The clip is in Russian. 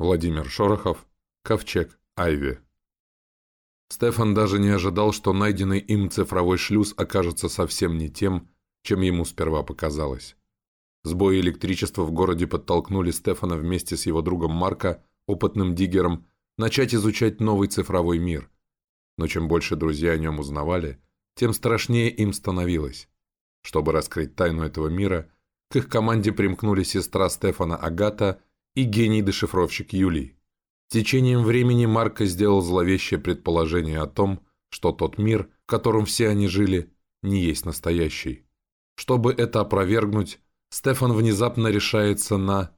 Владимир Шорохов, Ковчег, Айви. Стефан даже не ожидал, что найденный им цифровой шлюз окажется совсем не тем, чем ему сперва показалось. Сбои электричества в городе подтолкнули Стефана вместе с его другом Марко, опытным диггером, начать изучать новый цифровой мир. Но чем больше друзья о нем узнавали, тем страшнее им становилось. Чтобы раскрыть тайну этого мира, к их команде примкнули сестра Стефана Агата и гений-дешифровщик Юлий. Течением времени Марко сделал зловещее предположение о том, что тот мир, в котором все они жили, не есть настоящий. Чтобы это опровергнуть, Стефан внезапно решается на